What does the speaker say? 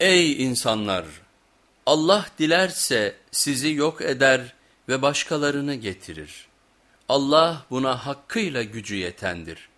Ey insanlar! Allah dilerse sizi yok eder ve başkalarını getirir. Allah buna hakkıyla gücü yetendir.